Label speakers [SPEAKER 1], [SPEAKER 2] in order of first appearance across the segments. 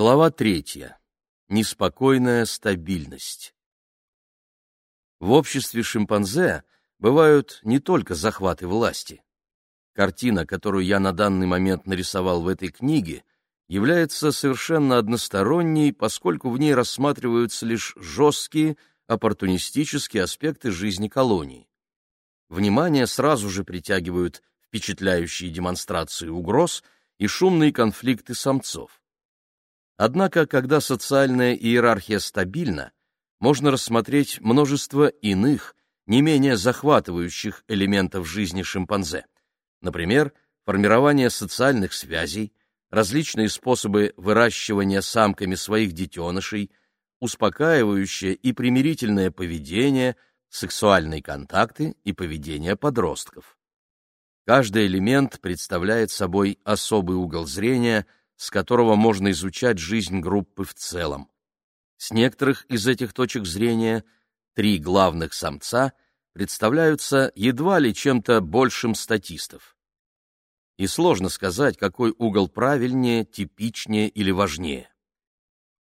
[SPEAKER 1] Глава третья. Неспокойная стабильность. В обществе шимпанзе бывают не только захваты власти. Картина, которую я на данный момент нарисовал в этой книге, является совершенно односторонней, поскольку в ней рассматриваются лишь жесткие, оппортунистические аспекты жизни колонии. Внимание сразу же притягивают впечатляющие демонстрации угроз и шумные конфликты самцов. Однако, когда социальная иерархия стабильна, можно рассмотреть множество иных, не менее захватывающих элементов жизни шимпанзе. Например, формирование социальных связей, различные способы выращивания самками своих детенышей, успокаивающее и примирительное поведение, сексуальные контакты и поведение подростков. Каждый элемент представляет собой особый угол зрения – с которого можно изучать жизнь группы в целом. С некоторых из этих точек зрения три главных самца представляются едва ли чем-то большим статистов. И сложно сказать, какой угол правильнее, типичнее или важнее.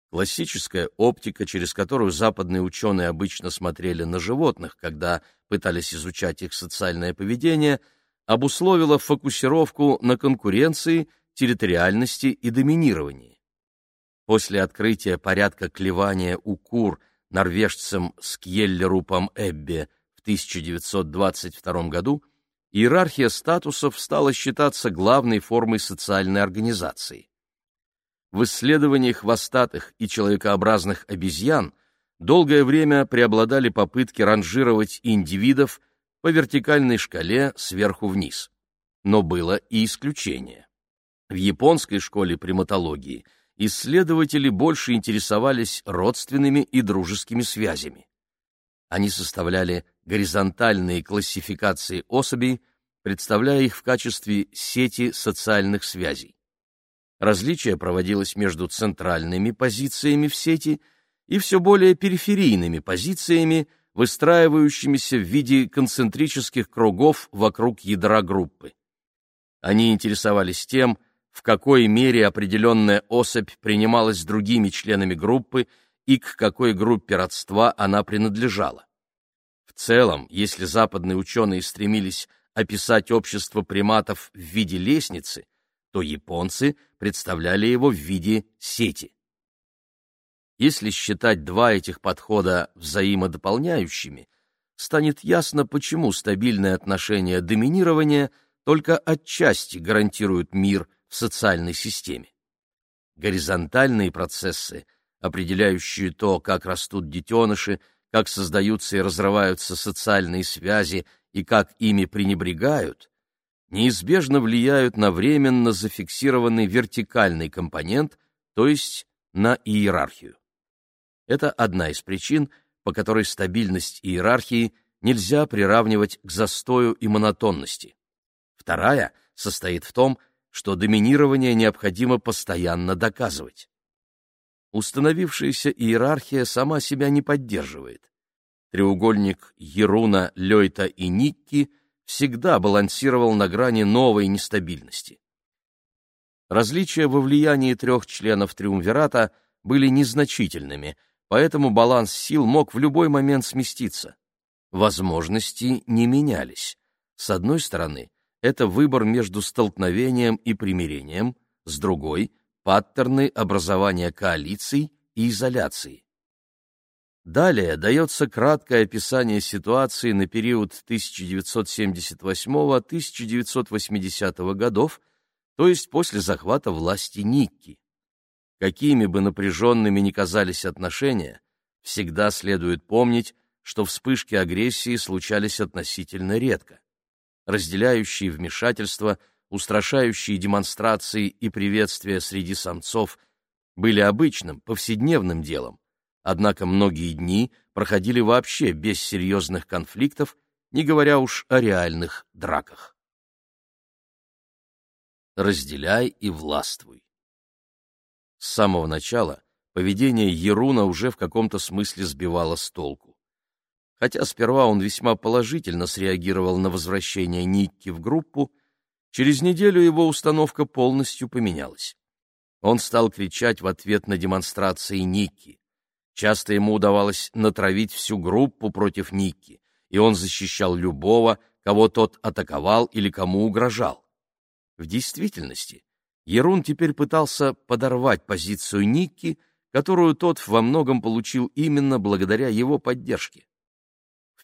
[SPEAKER 1] Классическая оптика, через которую западные ученые обычно смотрели на животных, когда пытались изучать их социальное поведение, обусловила фокусировку на конкуренции территориальности и доминировании. После открытия порядка клевания у кур норвежцем Скьеллерупом Эббе в 1922 году иерархия статусов стала считаться главной формой социальной организации. В исследовании хвостатых и человекообразных обезьян долгое время преобладали попытки ранжировать индивидов по вертикальной шкале сверху вниз. Но было и исключение. В японской школе приматологии исследователи больше интересовались родственными и дружескими связями. Они составляли горизонтальные классификации особей, представляя их в качестве сети социальных связей. Различие проводилось между центральными позициями в сети и все более периферийными позициями, выстраивающимися в виде концентрических кругов вокруг ядра группы. Они интересовались тем, в какой мере определенная особь принималась другими членами группы и к какой группе родства она принадлежала. В целом, если западные ученые стремились описать общество приматов в виде лестницы, то японцы представляли его в виде сети. Если считать два этих подхода взаимодополняющими, станет ясно, почему стабильные отношения доминирования только отчасти гарантируют мир в социальной системе. Горизонтальные процессы, определяющие то, как растут детеныши, как создаются и разрываются социальные связи и как ими пренебрегают, неизбежно влияют на временно зафиксированный вертикальный компонент, то есть на иерархию. Это одна из причин, по которой стабильность иерархии нельзя приравнивать к застою и монотонности. Вторая состоит в том, что доминирование необходимо постоянно доказывать. Установившаяся иерархия сама себя не поддерживает. Треугольник Еруна, Лёйта и Никки всегда балансировал на грани новой нестабильности. Различия во влиянии трех членов Триумвирата были незначительными, поэтому баланс сил мог в любой момент сместиться. Возможности не менялись. С одной стороны, это выбор между столкновением и примирением, с другой — паттерны образования коалиций и изоляции. Далее дается краткое описание ситуации на период 1978-1980 годов, то есть после захвата власти Никки. Какими бы напряженными ни казались отношения, всегда следует помнить, что вспышки агрессии случались относительно редко разделяющие вмешательства, устрашающие демонстрации и приветствия среди самцов, были обычным, повседневным делом, однако многие дни проходили вообще без серьезных конфликтов, не говоря уж о реальных драках. Разделяй и властвуй. С самого начала поведение Еруна уже в каком-то смысле сбивало с толку. Хотя сперва он весьма положительно среагировал на возвращение Никки в группу, через неделю его установка полностью поменялась. Он стал кричать в ответ на демонстрации Никки. Часто ему удавалось натравить всю группу против Никки, и он защищал любого, кого тот атаковал или кому угрожал. В действительности, Ерун теперь пытался подорвать позицию Никки, которую тот во многом получил именно благодаря его поддержке.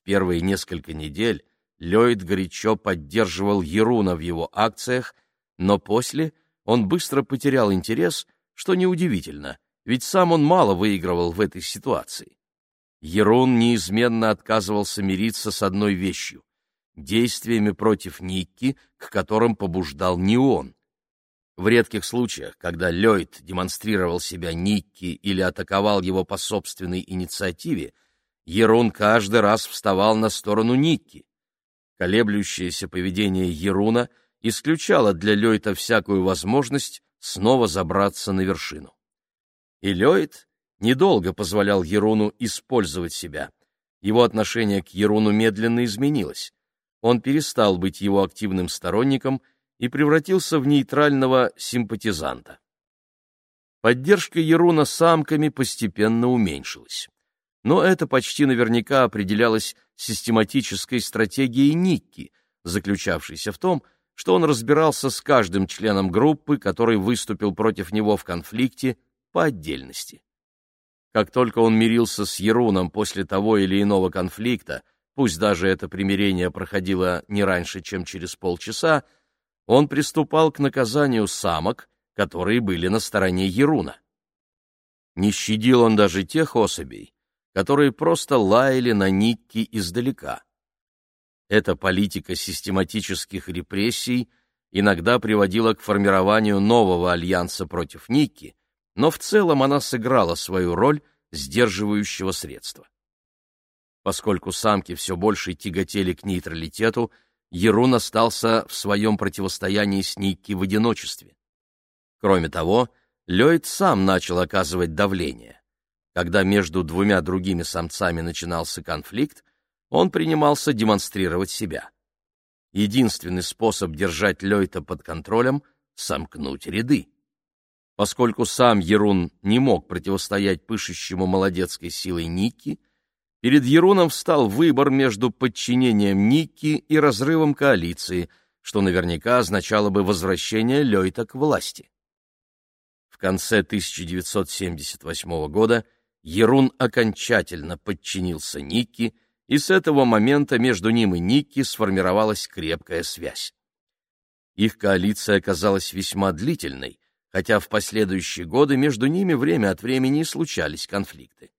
[SPEAKER 1] Первые несколько недель Ллойд горячо поддерживал Еруна в его акциях, но после он быстро потерял интерес, что неудивительно, ведь сам он мало выигрывал в этой ситуации. Ерун неизменно отказывался мириться с одной вещью — действиями против Никки, к которым побуждал не он. В редких случаях, когда Ллойд демонстрировал себя Никки или атаковал его по собственной инициативе, Ерун каждый раз вставал на сторону Никки. Колеблющееся поведение Еруна исключало для Ллойда всякую возможность снова забраться на вершину. И Ллойд недолго позволял Еруну использовать себя. Его отношение к Еруну медленно изменилось. Он перестал быть его активным сторонником — и превратился в нейтрального симпатизанта. Поддержка Еруна самками постепенно уменьшилась. Но это почти наверняка определялось систематической стратегией Никки, заключавшейся в том, что он разбирался с каждым членом группы, который выступил против него в конфликте по отдельности. Как только он мирился с Еруном после того или иного конфликта, пусть даже это примирение проходило не раньше, чем через полчаса, он приступал к наказанию самок, которые были на стороне Еруна. Не щадил он даже тех особей, которые просто лаяли на Никки издалека. Эта политика систематических репрессий иногда приводила к формированию нового альянса против Никки, но в целом она сыграла свою роль сдерживающего средства. Поскольку самки все больше тяготели к нейтралитету, Ерун остался в своем противостоянии с Никки в одиночестве. Кроме того, Ллойд сам начал оказывать давление. Когда между двумя другими самцами начинался конфликт, он принимался демонстрировать себя. Единственный способ держать Ллойда под контролем — сомкнуть ряды. Поскольку сам Ерун не мог противостоять пышущему молодецкой силой Никки, Перед Еруном встал выбор между подчинением Никки и разрывом коалиции, что наверняка означало бы возвращение Лёйта к власти. В конце 1978 года Ерун окончательно подчинился Никки, и с этого момента между ним и Никки сформировалась крепкая связь. Их коалиция оказалась весьма длительной, хотя в последующие годы между ними время от времени случались конфликты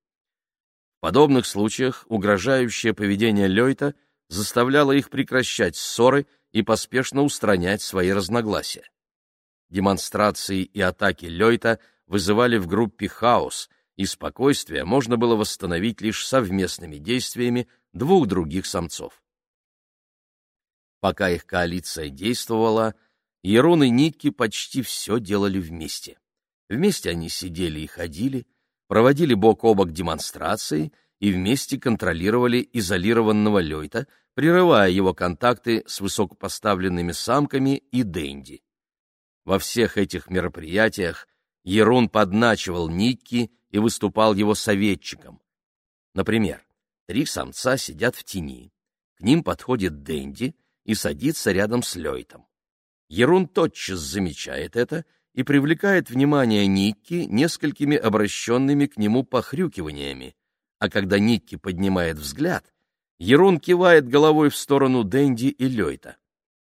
[SPEAKER 1] подобных случаях угрожающее поведение Лёйта заставляло их прекращать ссоры и поспешно устранять свои разногласия. Демонстрации и атаки Лёйта вызывали в группе хаос, и спокойствие можно было восстановить лишь совместными действиями двух других самцов. Пока их коалиция действовала, Ерун и Никки почти все делали вместе. Вместе они сидели и ходили, проводили бок о бок демонстрации и вместе контролировали изолированного Лёйта, прерывая его контакты с высокопоставленными самками и Дэнди. Во всех этих мероприятиях Ерун подначивал Никки и выступал его советчиком. Например, три самца сидят в тени. К ним подходит Дэнди и садится рядом с Лёйтом. Ерун тотчас замечает это и привлекает внимание Никки несколькими обращенными к нему похрюкиваниями, а когда Никки поднимает взгляд, Ерун кивает головой в сторону Дэнди и Лёйта.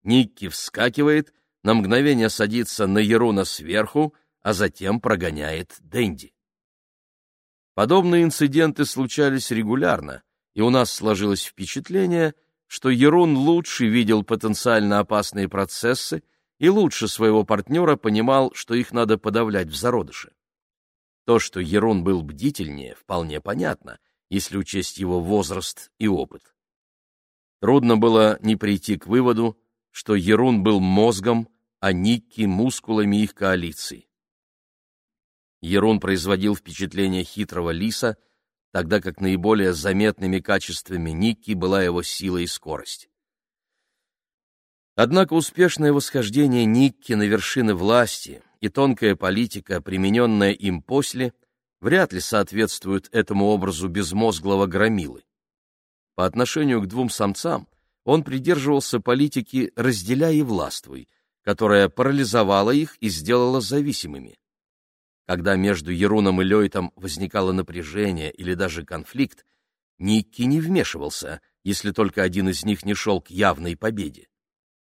[SPEAKER 1] Никки вскакивает, на мгновение садится на Еруна сверху, а затем прогоняет Дэнди. Подобные инциденты случались регулярно, и у нас сложилось впечатление, что Ерун лучше видел потенциально опасные процессы и лучше своего партнера понимал, что их надо подавлять в зародыше. То, что Ерун был бдительнее, вполне понятно, если учесть его возраст и опыт. Трудно было не прийти к выводу, что Ерун был мозгом, а Никки — мускулами их коалиции. Ерун производил впечатление хитрого лиса, тогда как наиболее заметными качествами Никки была его сила и скорость. Однако успешное восхождение Никки на вершины власти и тонкая политика, примененная им после, вряд ли соответствуют этому образу безмозглого громилы. По отношению к двум самцам он придерживался политики «разделяй и властвуй», которая парализовала их и сделала зависимыми. Когда между Еруном и Лейтом возникало напряжение или даже конфликт, Никки не вмешивался, если только один из них не шел к явной победе.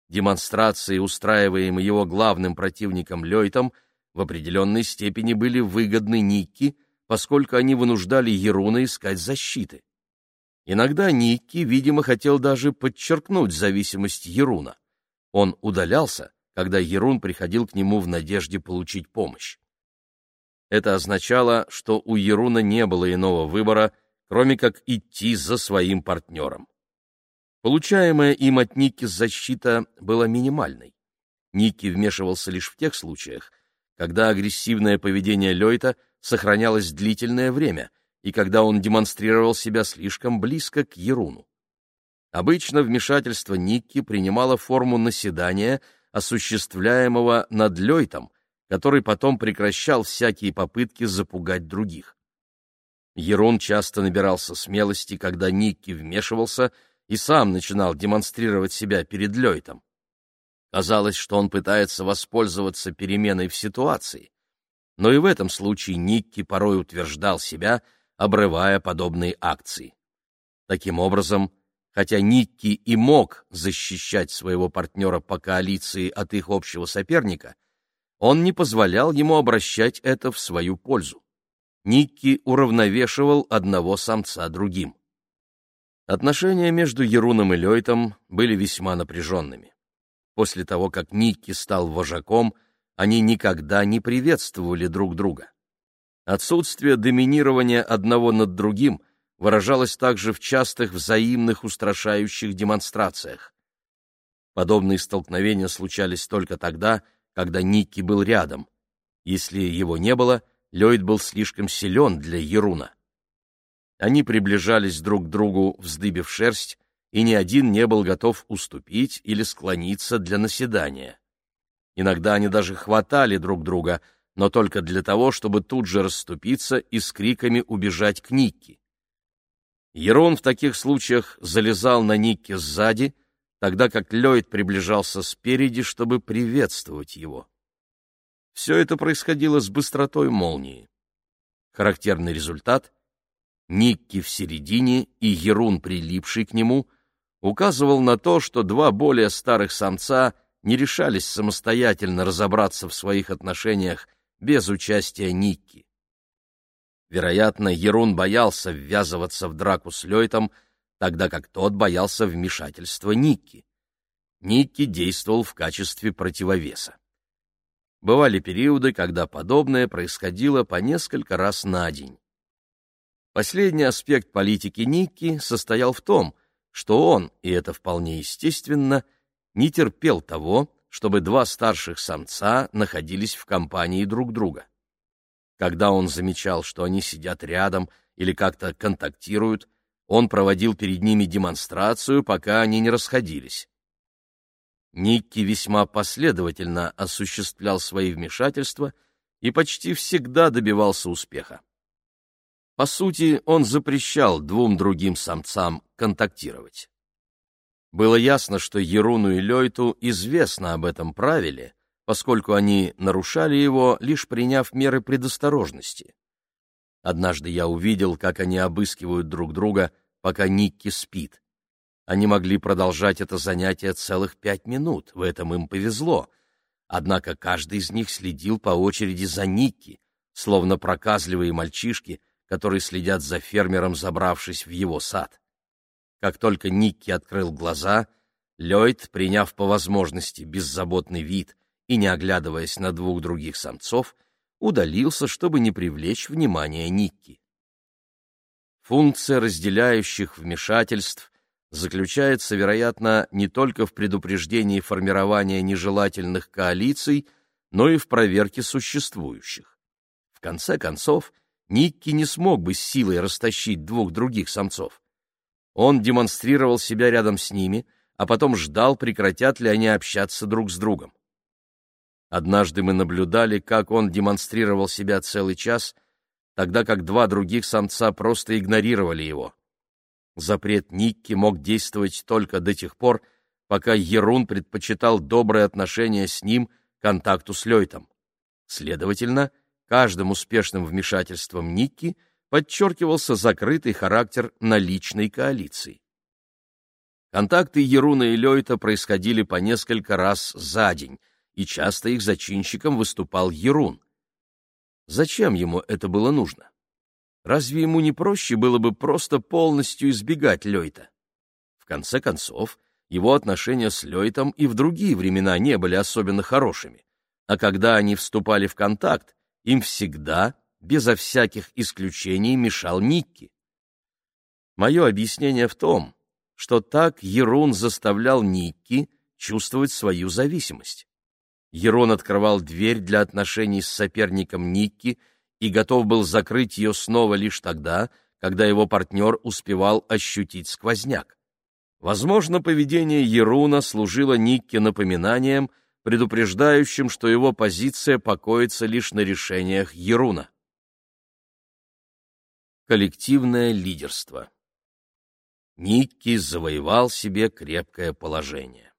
[SPEAKER 1] Демонстрации, устраиваемые его главным противником Лейтом, в определенной степени были выгодны Никки, поскольку они вынуждали Еруна искать защиты. Иногда Никки, видимо, хотел даже подчеркнуть зависимость Еруна. Он удалялся, когда Ерун приходил к нему в надежде получить помощь. Это означало, что у Еруна не было иного выбора, кроме как идти за своим партнером. Получаемая им от Ники защита была минимальной. Ники вмешивался лишь в тех случаях, когда агрессивное поведение Лёйта сохранялось длительное время и когда он демонстрировал себя слишком близко к Еруну. Обычно вмешательство Никки принимало форму наседания, осуществляемого над Лёйтом, который потом прекращал всякие попытки запугать других. Ерун часто набирался смелости, когда Никки вмешивался — и сам начинал демонстрировать себя перед Лейтом. Казалось, что он пытается воспользоваться переменой в ситуации. Но и в этом случае Никки порой утверждал себя, обрывая подобные акции. Таким образом, хотя Никки и мог защищать своего партнера по коалиции от их общего соперника, он не позволял ему обращать это в свою пользу. Никки уравновешивал одного самца другим. Отношения между Еруном и Лейтом были весьма напряженными. После того, как Никки стал вожаком, они никогда не приветствовали друг друга. Отсутствие доминирования одного над другим выражалось также в частых взаимных устрашающих демонстрациях. Подобные столкновения случались только тогда, когда Никки был рядом. Если его не было, Ллойд был слишком силен для Еруна. Они приближались друг к другу, вздыбив шерсть, и ни один не был готов уступить или склониться для наседания. Иногда они даже хватали друг друга, но только для того, чтобы тут же расступиться и с криками убежать к Никке. Ерон в таких случаях залезал на Никке сзади, тогда как Ллойд приближался спереди, чтобы приветствовать его. Все это происходило с быстротой молнии. Характерный результат Никки в середине и Ерун, прилипший к нему, указывал на то, что два более старых самца не решались самостоятельно разобраться в своих отношениях без участия Никки. Вероятно, Ерун боялся ввязываться в драку с Лейтом, тогда как тот боялся вмешательства Никки. Никки действовал в качестве противовеса. Бывали периоды, когда подобное происходило по несколько раз на день. Последний аспект политики Никки состоял в том, что он, и это вполне естественно, не терпел того, чтобы два старших самца находились в компании друг друга. Когда он замечал, что они сидят рядом или как-то контактируют, он проводил перед ними демонстрацию, пока они не расходились. Никки весьма последовательно осуществлял свои вмешательства и почти всегда добивался успеха. По сути, он запрещал двум другим самцам контактировать. Было ясно, что Еруну и Лейту известно об этом правиле, поскольку они нарушали его, лишь приняв меры предосторожности. Однажды я увидел, как они обыскивают друг друга, пока Никки спит. Они могли продолжать это занятие целых пять минут, в этом им повезло. Однако каждый из них следил по очереди за Никки, словно проказливые мальчишки, которые следят за фермером, забравшись в его сад. Как только Никки открыл глаза, Ллойд, приняв по возможности беззаботный вид и не оглядываясь на двух других самцов, удалился, чтобы не привлечь внимание Никки. Функция разделяющих вмешательств заключается, вероятно, не только в предупреждении формирования нежелательных коалиций, но и в проверке существующих. В конце концов, Никки не смог бы с силой растащить двух других самцов. Он демонстрировал себя рядом с ними, а потом ждал, прекратят ли они общаться друг с другом. Однажды мы наблюдали, как он демонстрировал себя целый час, тогда как два других самца просто игнорировали его. Запрет Никки мог действовать только до тех пор, пока Ерун предпочитал добрые отношения с ним контакту с Лейтом. Следовательно, каждым успешным вмешательством Никки подчеркивался закрытый характер наличной коалиции. Контакты Еруна и Лёйта происходили по несколько раз за день, и часто их зачинщиком выступал Ерун. Зачем ему это было нужно? Разве ему не проще было бы просто полностью избегать Лёйта? В конце концов, его отношения с Лёйтом и в другие времена не были особенно хорошими, а когда они вступали в контакт, им всегда, безо всяких исключений, мешал Никки. Мое объяснение в том, что так Ерун заставлял Никки чувствовать свою зависимость. Ерун открывал дверь для отношений с соперником Никки и готов был закрыть ее снова лишь тогда, когда его партнер успевал ощутить сквозняк. Возможно, поведение Еруна служило Никке напоминанием, предупреждающим, что его позиция покоится лишь на решениях Еруна. Коллективное лидерство Никки завоевал себе крепкое положение.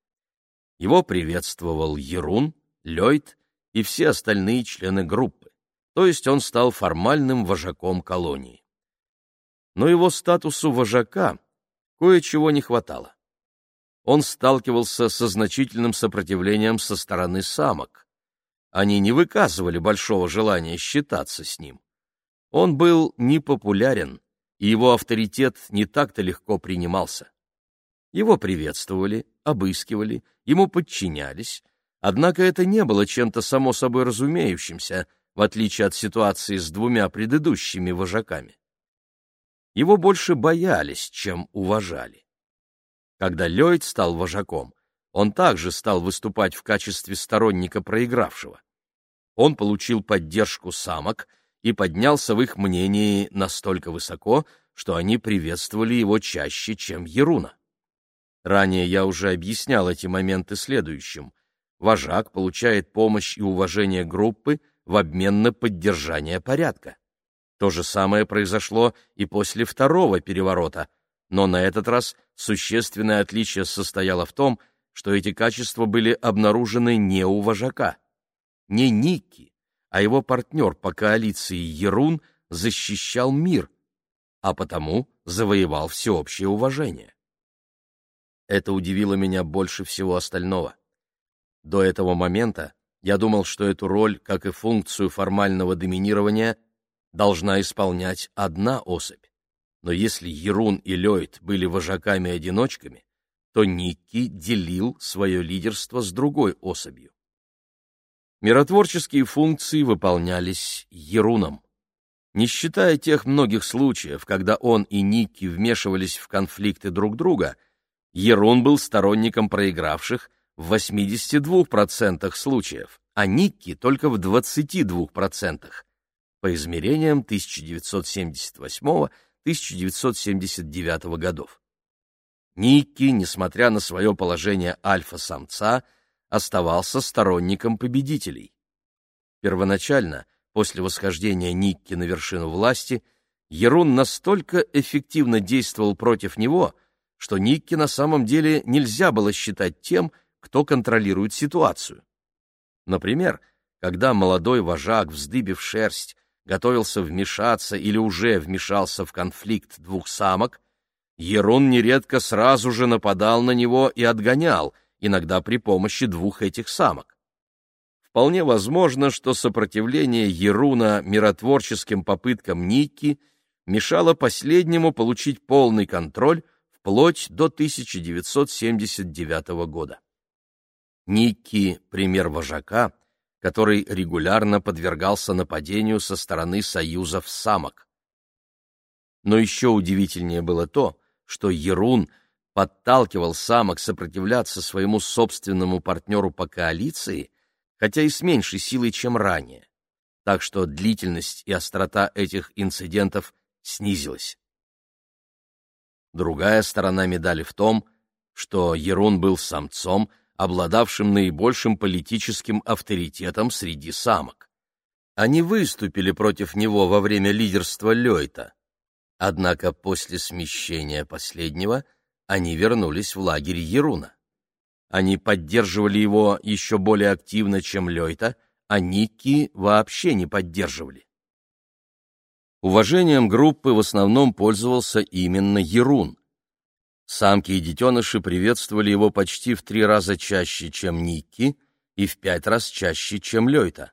[SPEAKER 1] Его приветствовал Ерун, Лёйд и все остальные члены группы, то есть он стал формальным вожаком колонии. Но его статусу вожака кое-чего не хватало. Он сталкивался со значительным сопротивлением со стороны самок. Они не выказывали большого желания считаться с ним. Он был непопулярен, и его авторитет не так-то легко принимался. Его приветствовали, обыскивали, ему подчинялись, однако это не было чем-то само собой разумеющимся, в отличие от ситуации с двумя предыдущими вожаками. Его больше боялись, чем уважали. Когда Ллойд стал вожаком, он также стал выступать в качестве сторонника проигравшего. Он получил поддержку самок — и поднялся в их мнении настолько высоко, что они приветствовали его чаще, чем Еруна. Ранее я уже объяснял эти моменты следующим. Вожак получает помощь и уважение группы в обмен на поддержание порядка. То же самое произошло и после второго переворота, но на этот раз существенное отличие состояло в том, что эти качества были обнаружены не у вожака. Не Никки, а его партнер по коалиции Ерун защищал мир, а потому завоевал всеобщее уважение. Это удивило меня больше всего остального. До этого момента я думал, что эту роль, как и функцию формального доминирования, должна исполнять одна особь. Но если Ерун и Лёйд были вожаками-одиночками, то Никки делил свое лидерство с другой особью. Миротворческие функции выполнялись Еруном. Не считая тех многих случаев, когда он и Никки вмешивались в конфликты друг друга, Ерун был сторонником проигравших в 82% случаев, а Никки только в 22%, по измерениям 1978-1979 годов. Никки, несмотря на свое положение альфа-самца, оставался сторонником победителей. Первоначально, после восхождения Никки на вершину власти, Ерун настолько эффективно действовал против него, что Никки на самом деле нельзя было считать тем, кто контролирует ситуацию. Например, когда молодой вожак, вздыбив шерсть, готовился вмешаться или уже вмешался в конфликт двух самок, Ерун нередко сразу же нападал на него и отгонял, иногда при помощи двух этих самок. Вполне возможно, что сопротивление Еруна миротворческим попыткам Ники мешало последнему получить полный контроль вплоть до 1979 года. Никки — пример вожака, который регулярно подвергался нападению со стороны союзов самок. Но еще удивительнее было то, что Ерун подталкивал самок сопротивляться своему собственному партнеру по коалиции, хотя и с меньшей силой, чем ранее. Так что длительность и острота этих инцидентов снизилась. Другая сторона медали в том, что Ерун был самцом, обладавшим наибольшим политическим авторитетом среди самок. Они выступили против него во время лидерства Лёйта. Однако после смещения последнего они вернулись в лагерь Еруна. Они поддерживали его еще более активно, чем Лёйта, а Никки вообще не поддерживали. Уважением группы в основном пользовался именно Ерун. Самки и детеныши приветствовали его почти в три раза чаще, чем Никки, и в пять раз чаще, чем Лёйта.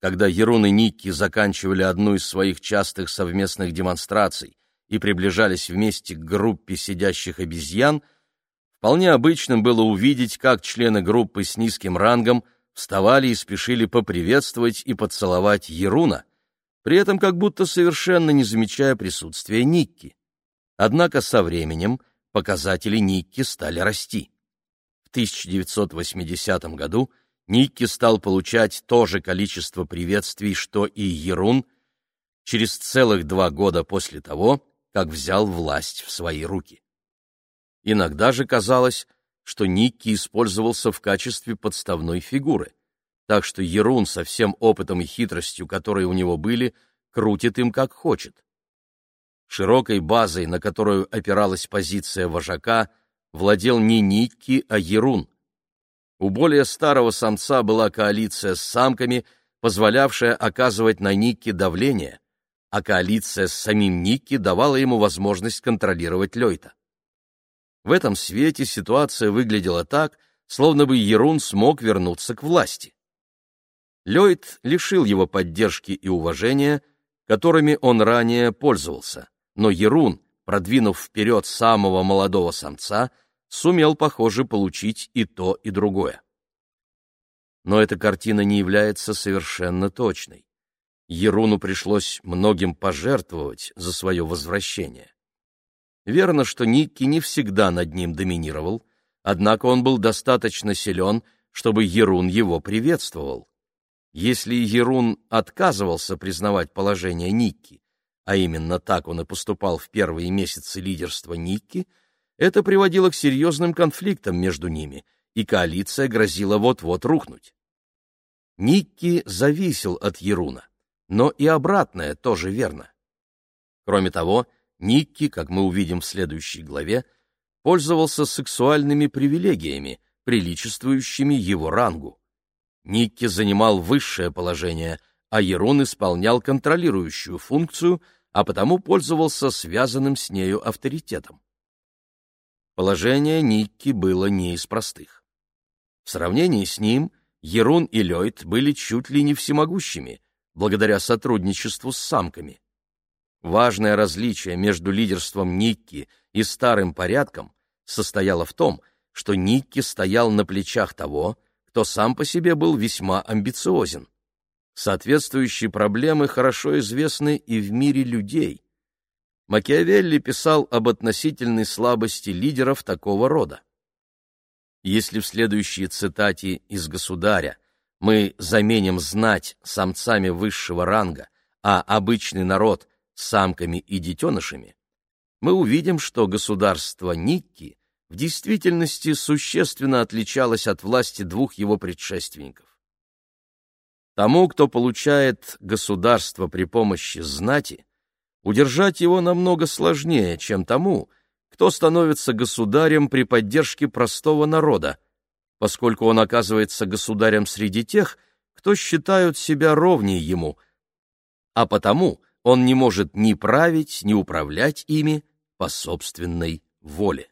[SPEAKER 1] Когда Ерун и Никки заканчивали одну из своих частых совместных демонстраций и приближались вместе к группе сидящих обезьян, вполне обычным было увидеть, как члены группы с низким рангом вставали и спешили поприветствовать и поцеловать Еруна, при этом как будто совершенно не замечая присутствия Никки. Однако со временем показатели Никки стали расти. В 1980 году Никки стал получать то же количество приветствий, что и Ерун, через целых два года после того, как взял власть в свои руки. Иногда же казалось, что Никки использовался в качестве подставной фигуры — так что Ерун со всем опытом и хитростью, которые у него были, крутит им как хочет. Широкой базой, на которую опиралась позиция вожака, владел не Никки, а Ерун. У более старого самца была коалиция с самками, позволявшая оказывать на Никки давление, а коалиция с самим Никки давала ему возможность контролировать Лёйта. В этом свете ситуация выглядела так, словно бы Ерун смог вернуться к власти. Ллойд лишил его поддержки и уважения, которыми он ранее пользовался, но Ерун, продвинув вперед самого молодого самца, сумел, похоже, получить и то, и другое. Но эта картина не является совершенно точной. Еруну пришлось многим пожертвовать за свое возвращение. Верно, что Никки не всегда над ним доминировал, однако он был достаточно силен, чтобы Ерун его приветствовал. Если Ерун отказывался признавать положение Никки, а именно так он и поступал в первые месяцы лидерства Никки, это приводило к серьезным конфликтам между ними, и коалиция грозила вот-вот рухнуть. Никки зависел от Еруна, но и обратное тоже верно. Кроме того, Никки, как мы увидим в следующей главе, пользовался сексуальными привилегиями, приличествующими его рангу. Никки занимал высшее положение, а Ерун исполнял контролирующую функцию, а потому пользовался связанным с нею авторитетом. Положение Никки было не из простых. В сравнении с ним Ерун и Лёйд были чуть ли не всемогущими, благодаря сотрудничеству с самками. Важное различие между лидерством Никки и старым порядком состояло в том, что Никки стоял на плечах того, кто сам по себе был весьма амбициозен. Соответствующие проблемы хорошо известны и в мире людей. Макиавелли писал об относительной слабости лидеров такого рода. Если в следующей цитате из «Государя» мы заменим знать самцами высшего ранга, а обычный народ — самками и детенышами, мы увидим, что государство Никки в действительности существенно отличалась от власти двух его предшественников. Тому, кто получает государство при помощи знати, удержать его намного сложнее, чем тому, кто становится государем при поддержке простого народа, поскольку он оказывается государем среди тех, кто считают себя ровнее ему, а потому он не может ни править, ни управлять ими по собственной воле.